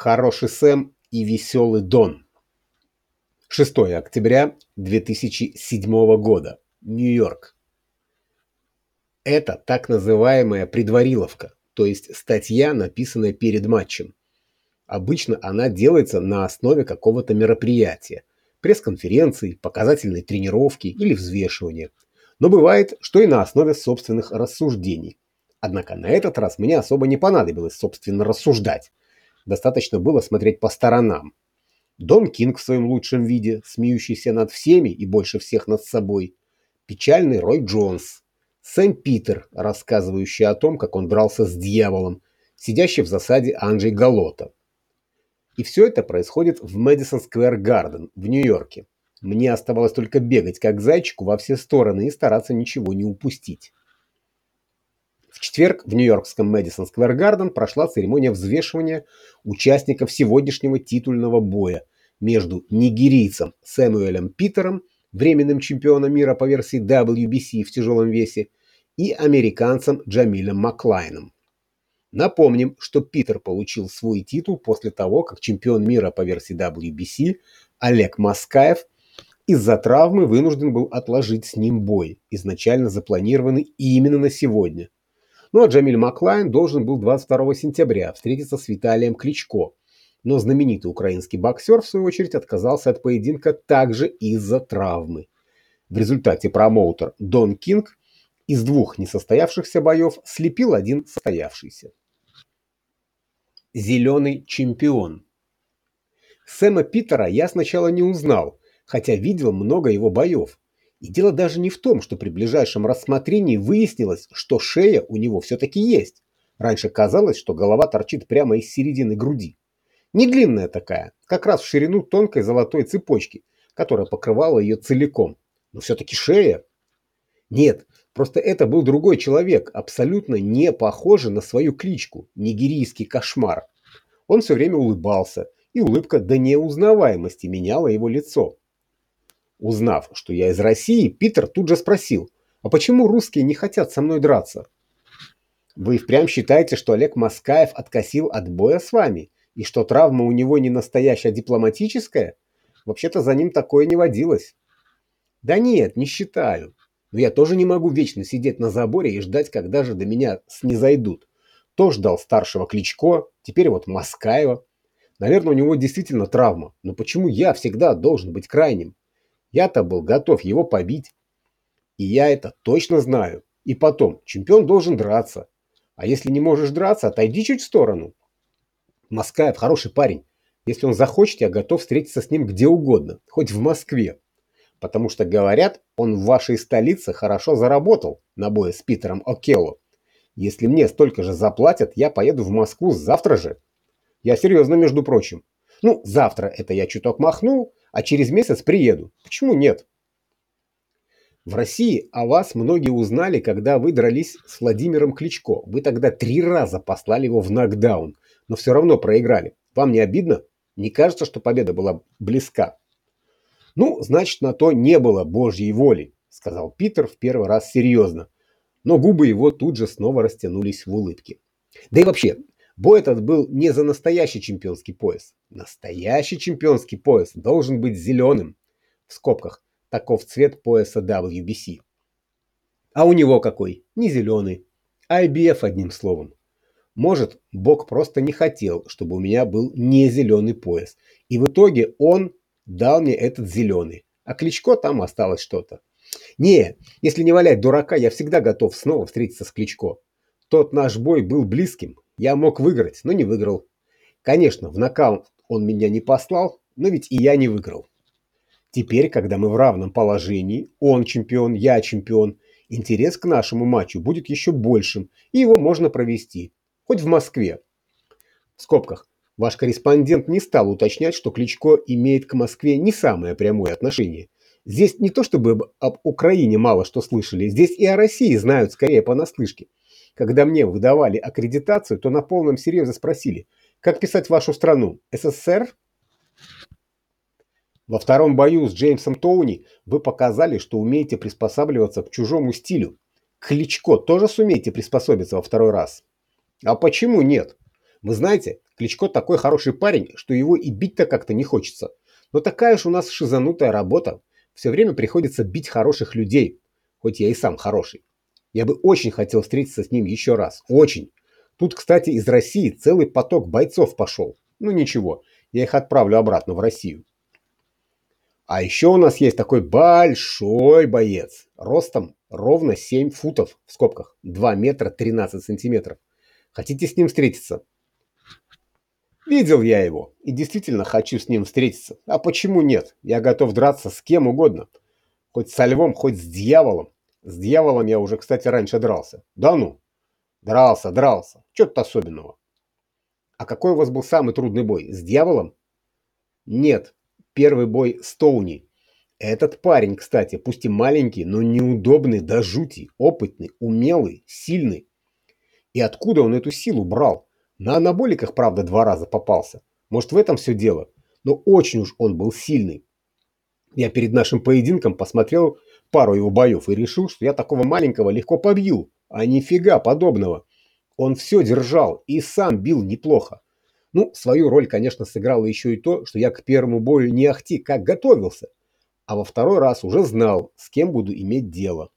Хороший Сэм и веселый Дон. 6 октября 2007 года. Нью-Йорк. Это так называемая предвариловка, то есть статья, написанная перед матчем. Обычно она делается на основе какого-то мероприятия, пресс-конференции, показательной тренировки или взвешивания. Но бывает, что и на основе собственных рассуждений. Однако на этот раз мне особо не понадобилось собственно рассуждать. Достаточно было смотреть по сторонам. Дон Кинг в своем лучшем виде, смеющийся над всеми и больше всех над собой. Печальный Рой Джонс. Сэм Питер, рассказывающий о том, как он дрался с дьяволом, сидящий в засаде Анджей Галота. И все это происходит в Мэдисон Сквер Гарден в Нью-Йорке. Мне оставалось только бегать как зайчику во все стороны и стараться ничего не упустить. В четверг в нью-йоркском Мэдисон Сквер Гарден прошла церемония взвешивания участников сегодняшнего титульного боя между нигерийцем Сэмюэлем Питером, временным чемпионом мира по версии WBC в тяжелом весе, и американцем Джамилем Маклайном. Напомним, что Питер получил свой титул после того, как чемпион мира по версии WBC Олег Маскаев из-за травмы вынужден был отложить с ним бой, изначально запланированный именно на сегодня – ну а Джамиль Маклайн должен был 22 сентября встретиться с Виталием Кличко. Но знаменитый украинский боксер, в свою очередь, отказался от поединка также из-за травмы. В результате промоутер Дон Кинг из двух несостоявшихся боев слепил один состоявшийся. Зеленый чемпион. Сэма Питера я сначала не узнал, хотя видел много его боев. И дело даже не в том, что при ближайшем рассмотрении выяснилось, что шея у него все-таки есть. Раньше казалось, что голова торчит прямо из середины груди. Не длинная такая, как раз в ширину тонкой золотой цепочки, которая покрывала ее целиком. Но все-таки шея. Нет, просто это был другой человек, абсолютно не похожий на свою кличку – нигерийский кошмар. Он все время улыбался, и улыбка до неузнаваемости меняла его лицо. Узнав, что я из России, Питер тут же спросил, а почему русские не хотят со мной драться? Вы впрямь считаете, что Олег Маскаев откосил от боя с вами, и что травма у него не настоящая дипломатическая? Вообще-то за ним такое не водилось. Да нет, не считаю. Но я тоже не могу вечно сидеть на заборе и ждать, когда же до меня снизойдут. То ждал старшего Кличко, теперь вот Маскаева. Наверное, у него действительно травма, но почему я всегда должен быть крайним? Я-то был готов его побить. И я это точно знаю. И потом, чемпион должен драться. А если не можешь драться, отойди чуть в сторону. Маскаев хороший парень. Если он захочет, я готов встретиться с ним где угодно, хоть в Москве. Потому что, говорят, он в вашей столице хорошо заработал на бое с Питером О'Келло. Если мне столько же заплатят, я поеду в Москву завтра же. Я серьезно, между прочим. Ну, завтра это я чуток махнул, а через месяц приеду. Почему нет? В России о вас многие узнали, когда вы дрались с Владимиром Кличко. Вы тогда три раза послали его в нокдаун, но все равно проиграли. Вам не обидно? Не кажется, что победа была близка? Ну, значит, на то не было Божьей воли, сказал Питер в первый раз серьезно. Но губы его тут же снова растянулись в улыбке. Да и вообще, Бой этот был не за настоящий чемпионский пояс. Настоящий чемпионский пояс должен быть зеленым. В скобках. Таков цвет пояса WBC. А у него какой? Не зеленый. IBF одним словом. Может, Бог просто не хотел, чтобы у меня был не зеленый пояс. И в итоге он дал мне этот зеленый. А Кличко там осталось что-то. Не, если не валять дурака, я всегда готов снова встретиться с Кличко. Тот наш бой был близким, я мог выиграть, но не выиграл. Конечно, в нокаут он меня не послал, но ведь и я не выиграл. Теперь, когда мы в равном положении, он чемпион, я чемпион, интерес к нашему матчу будет еще большим, и его можно провести. Хоть в Москве. В скобках. Ваш корреспондент не стал уточнять, что Кличко имеет к Москве не самое прямое отношение. Здесь не то чтобы об Украине мало что слышали, здесь и о России знают скорее понаслышке. Когда мне выдавали аккредитацию, то на полном серьезе спросили, как писать вашу страну? СССР? Во втором бою с Джеймсом Тоуни вы показали, что умеете приспосабливаться к чужому стилю. Кличко тоже сумеете приспособиться во второй раз? А почему нет? Вы знаете, Кличко такой хороший парень, что его и бить-то как-то не хочется. Но такая уж у нас шизанутая работа. Все время приходится бить хороших людей, хоть я и сам хороший. Я бы очень хотел встретиться с ним еще раз. Очень. Тут, кстати, из России целый поток бойцов пошел. Ну ничего, я их отправлю обратно в Россию. А еще у нас есть такой большой боец, ростом ровно 7 футов, в скобках, 2 метра 13 сантиметров. Хотите с ним встретиться? Видел я его и действительно хочу с ним встретиться. А почему нет? Я готов драться с кем угодно. Хоть со львом, хоть с дьяволом. С дьяволом я уже, кстати, раньше дрался. Да ну? Дрался, дрался. Чё-то особенного. А какой у вас был самый трудный бой? С дьяволом? Нет, первый бой с Тоуни. Этот парень, кстати, пусть и маленький, но неудобный до жути, опытный, умелый, сильный. И откуда он эту силу брал? На анаболиках, правда, два раза попался. Может, в этом все дело. Но очень уж он был сильный. Я перед нашим поединком посмотрел пару его боев и решил, что я такого маленького легко побью. А нифига подобного. Он все держал и сам бил неплохо. Ну, свою роль, конечно, сыграло еще и то, что я к первому бою не ахти как готовился, а во второй раз уже знал, с кем буду иметь дело.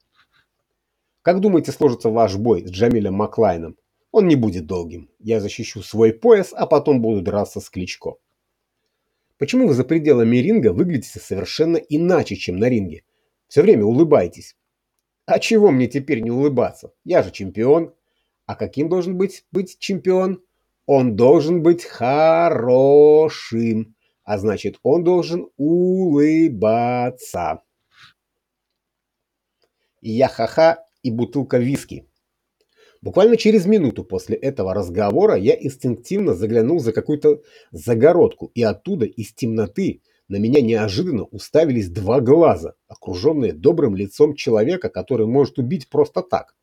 Как думаете, сложится ваш бой с Джамилем Маклайном? Он не будет долгим. Я защищу свой пояс, а потом буду драться с Кличко. Почему вы за пределами ринга выглядите совершенно иначе, чем на ринге? Все время улыбаетесь. А чего мне теперь не улыбаться? Я же чемпион. А каким должен быть, быть чемпион? Он должен быть хорошим, а значит, он должен улыбаться. я ха-ха и бутылка виски. Буквально через минуту после этого разговора я инстинктивно заглянул за какую-то загородку, и оттуда из темноты на меня неожиданно уставились два глаза, окруженные добрым лицом человека, который может убить просто так.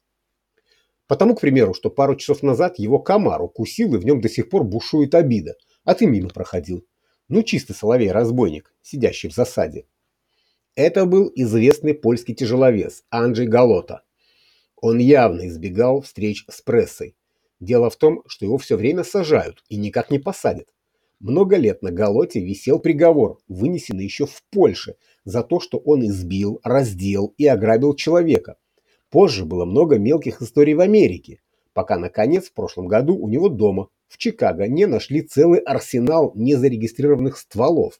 Потому, к примеру, что пару часов назад его комар укусил, и в нем до сих пор бушует обида, а ты мимо проходил. Ну, чистый соловей-разбойник, сидящий в засаде. Это был известный польский тяжеловес Анджей Галота. Он явно избегал встреч с прессой. Дело в том, что его все время сажают и никак не посадят. Много лет на Галоте висел приговор, вынесенный еще в Польше, за то, что он избил, раздел и ограбил человека – Позже было много мелких историй в Америке, пока, наконец, в прошлом году у него дома, в Чикаго, не нашли целый арсенал незарегистрированных стволов.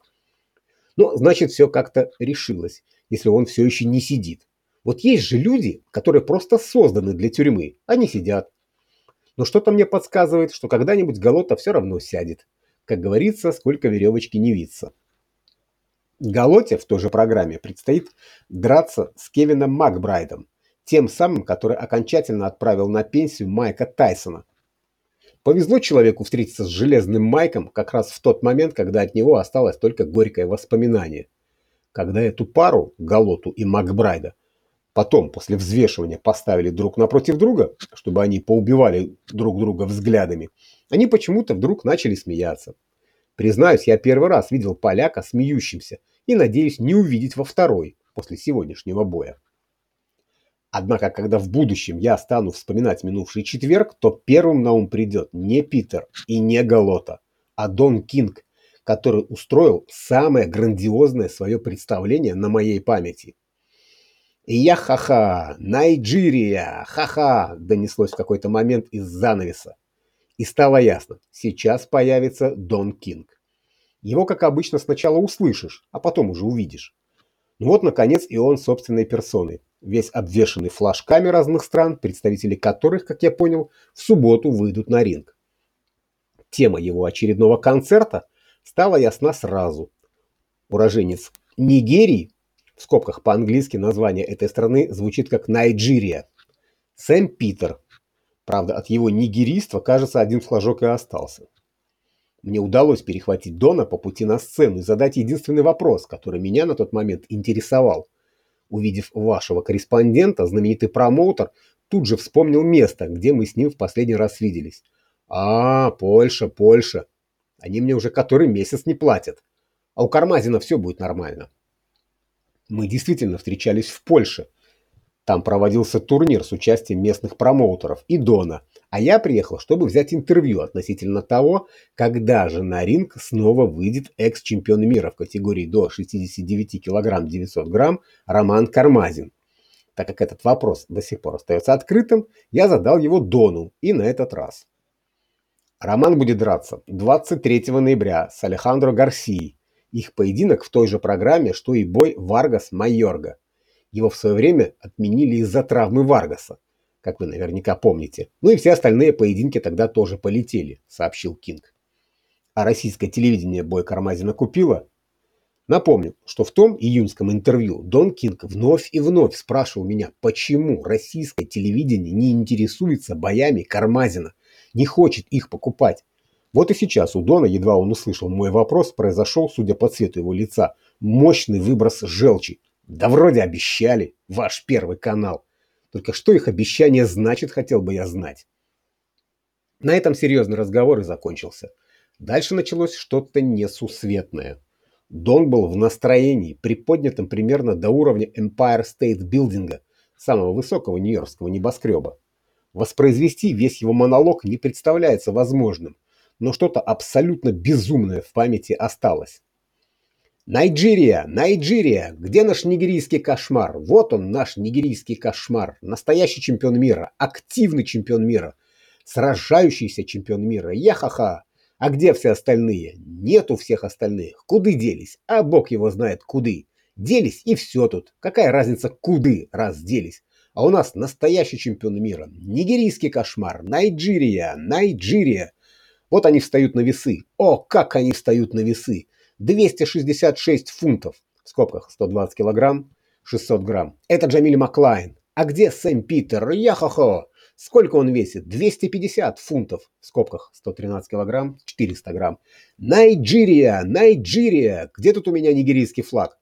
Но, значит, все как-то решилось, если он все еще не сидит. Вот есть же люди, которые просто созданы для тюрьмы, они сидят. Но что-то мне подсказывает, что когда-нибудь Галота все равно сядет. Как говорится, сколько веревочки не виться. Галоте в той же программе предстоит драться с Кевином Макбрайдом, тем самым, который окончательно отправил на пенсию Майка Тайсона. Повезло человеку встретиться с железным Майком как раз в тот момент, когда от него осталось только горькое воспоминание. Когда эту пару, Галоту и Макбрайда, потом после взвешивания поставили друг напротив друга, чтобы они поубивали друг друга взглядами, они почему-то вдруг начали смеяться. Признаюсь, я первый раз видел поляка смеющимся и надеюсь не увидеть во второй после сегодняшнего боя. Однако, когда в будущем я стану вспоминать минувший четверг, то первым на ум придет не Питер и не Галота, а Дон Кинг, который устроил самое грандиозное свое представление на моей памяти. И я ха-ха, Найджирия, ха-ха, донеслось в какой-то момент из занавеса. И стало ясно, сейчас появится Дон Кинг. Его, как обычно, сначала услышишь, а потом уже увидишь. Ну вот, наконец, и он собственной персоной весь обвешанный флажками разных стран, представители которых, как я понял, в субботу выйдут на ринг. Тема его очередного концерта стала ясна сразу. Уроженец Нигерии, в скобках по-английски название этой страны звучит как Найджирия, Сэм Питер. Правда, от его нигеристства, кажется, один флажок и остался. Мне удалось перехватить Дона по пути на сцену и задать единственный вопрос, который меня на тот момент интересовал – Увидев вашего корреспондента, знаменитый промоутер тут же вспомнил место, где мы с ним в последний раз виделись. А, Польша, Польша. Они мне уже который месяц не платят. А у Кармазина все будет нормально. Мы действительно встречались в Польше. Там проводился турнир с участием местных промоутеров и Дона, А я приехал, чтобы взять интервью относительно того, когда же на ринг снова выйдет экс-чемпион мира в категории до 69 кг 900 грамм Роман Кармазин. Так как этот вопрос до сих пор остается открытым, я задал его Дону и на этот раз. Роман будет драться 23 ноября с Алехандро Гарсией. Их поединок в той же программе, что и бой Варгас-Майорга. Его в свое время отменили из-за травмы Варгаса как вы наверняка помните. Ну и все остальные поединки тогда тоже полетели, сообщил Кинг. А российское телевидение бой Кармазина купило? Напомню, что в том июньском интервью Дон Кинг вновь и вновь спрашивал меня, почему российское телевидение не интересуется боями Кармазина, не хочет их покупать. Вот и сейчас у Дона, едва он услышал мой вопрос, произошел, судя по цвету его лица, мощный выброс желчи. Да вроде обещали, ваш первый канал. Только что их обещание значит, хотел бы я знать. На этом серьезный разговор и закончился. Дальше началось что-то несусветное. Дон был в настроении, приподнятом примерно до уровня Empire State Building, самого высокого нью-йоркского небоскреба. Воспроизвести весь его монолог не представляется возможным, но что-то абсолютно безумное в памяти осталось. Найджирия, Найджирия, где наш нигерийский кошмар? Вот он, наш нигерийский кошмар. Настоящий чемпион мира, активный чемпион мира, сражающийся чемпион мира. Яхаха. А где все остальные? Нету всех остальных. Куды делись? А бог его знает куды. Делись и все тут. Какая разница куды, раз делись? А у нас настоящий чемпион мира. Нигерийский кошмар. Найджирия, Найджирия. Вот они встают на весы. О, как они встают на весы. 266 фунтов, в скобках 120 килограмм, 600 грамм. Это Джамиль Маклайн. А где Сэм Питер? Яхохо! Сколько он весит? 250 фунтов, в скобках 113 килограмм, 400 грамм. Найджирия! Найджирия! Где тут у меня нигерийский флаг?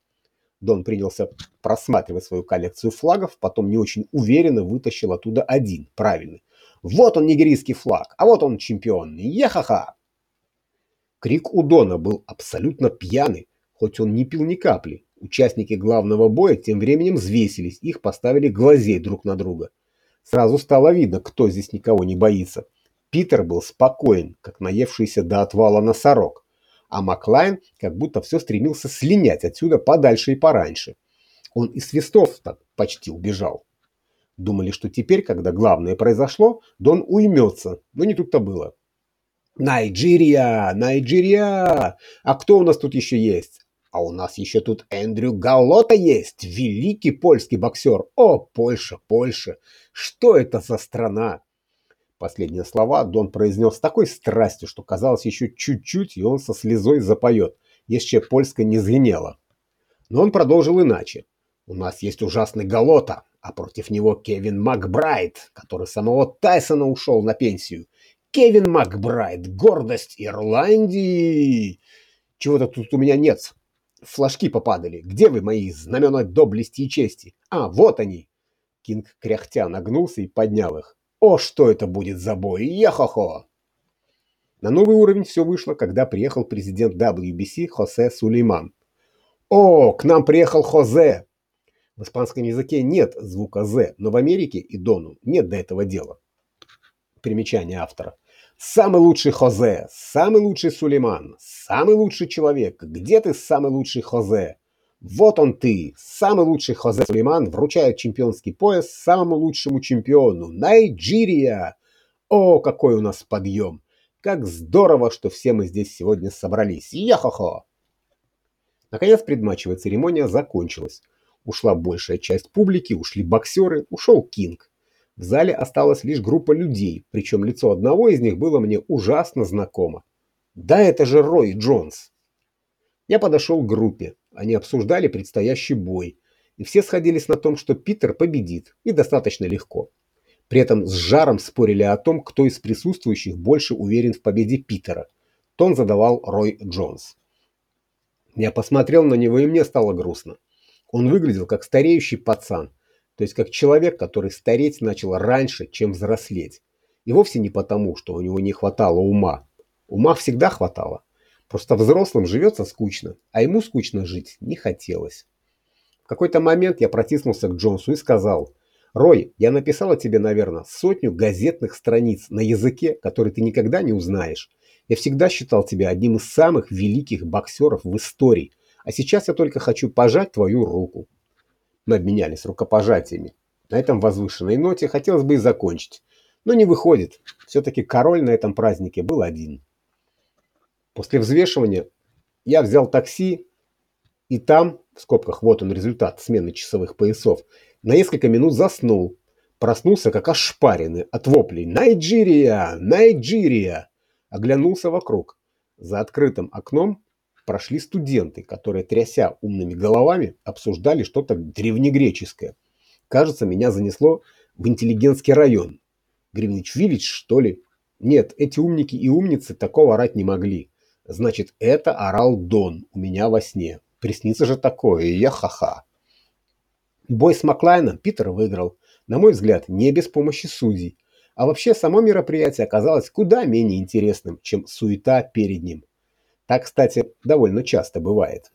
Дон принялся просматривать свою коллекцию флагов, потом не очень уверенно вытащил оттуда один, правильный. Вот он, нигерийский флаг, а вот он чемпион. Ехаха! Крик у Дона был абсолютно пьяный, хоть он не пил ни капли. Участники главного боя тем временем взвесились, их поставили глазей друг на друга. Сразу стало видно, кто здесь никого не боится. Питер был спокоен, как наевшийся до отвала носорог, а Маклайн как будто все стремился слинять отсюда подальше и пораньше. Он и свистов так почти убежал. Думали, что теперь, когда главное произошло, Дон уймется, но не тут-то было. Найджирия! Найджирия! А кто у нас тут еще есть? А у нас еще тут Эндрю Галлота есть, великий польский боксер. О, Польша, Польша! Что это за страна? Последние слова Дон произнес с такой страстью, что казалось еще чуть-чуть, и он со слезой запоет, если польская не звенела. Но он продолжил иначе. У нас есть ужасный Галота, а против него Кевин Макбрайт, который самого Тайсона ушел на пенсию. Кевин Макбрайт, гордость Ирландии. Чего-то тут у меня нет. Флажки попадали. Где вы, мои знамена доблести и чести? А, вот они. Кинг кряхтя нагнулся и поднял их. О, что это будет за бой? Ехохо! На новый уровень все вышло, когда приехал президент WBC Хосе Сулейман. О, к нам приехал Хозе! В испанском языке нет звука «з», но в Америке и Дону нет до этого дела. Примечание автора. Самый лучший Хозе, самый лучший Сулейман, самый лучший человек. Где ты, самый лучший Хозе? Вот он ты, самый лучший Хозе Сулейман вручает чемпионский пояс самому лучшему чемпиону. Найджирия! О, какой у нас подъем! Как здорово, что все мы здесь сегодня собрались. Яхохо! Наконец предматчевая церемония закончилась. Ушла большая часть публики, ушли боксеры, ушел Кинг. В зале осталась лишь группа людей, причем лицо одного из них было мне ужасно знакомо. Да, это же Рой Джонс. Я подошел к группе. Они обсуждали предстоящий бой. И все сходились на том, что Питер победит. И достаточно легко. При этом с жаром спорили о том, кто из присутствующих больше уверен в победе Питера. Тон задавал Рой Джонс. Я посмотрел на него, и мне стало грустно. Он выглядел как стареющий пацан, то есть как человек, который стареть начал раньше, чем взрослеть. И вовсе не потому, что у него не хватало ума. Ума всегда хватало. Просто взрослым живется скучно, а ему скучно жить не хотелось. В какой-то момент я протиснулся к Джонсу и сказал, Рой, я написала тебе, наверное, сотню газетных страниц на языке, который ты никогда не узнаешь. Я всегда считал тебя одним из самых великих боксеров в истории, а сейчас я только хочу пожать твою руку. Мы обменялись рукопожатиями. На этом возвышенной ноте хотелось бы и закончить. Но не выходит. Все-таки король на этом празднике был один. После взвешивания я взял такси, и там, в скобках вот он результат смены часовых поясов, на несколько минут заснул. Проснулся как ошпаренный от воплей «Найджирия! Найджирия!» Оглянулся вокруг. За открытым окном прошли студенты, которые, тряся умными головами, обсуждали что-то древнегреческое. Кажется, меня занесло в интеллигентский район. Гринвич-Виллидж, что ли? Нет, эти умники и умницы такого орать не могли. Значит, это орал Дон у меня во сне. Приснится же такое, и я ха-ха. Бой с Маклайном Питер выиграл. На мой взгляд, не без помощи судей. А вообще, само мероприятие оказалось куда менее интересным, чем суета перед ним. Так, кстати, довольно часто бывает.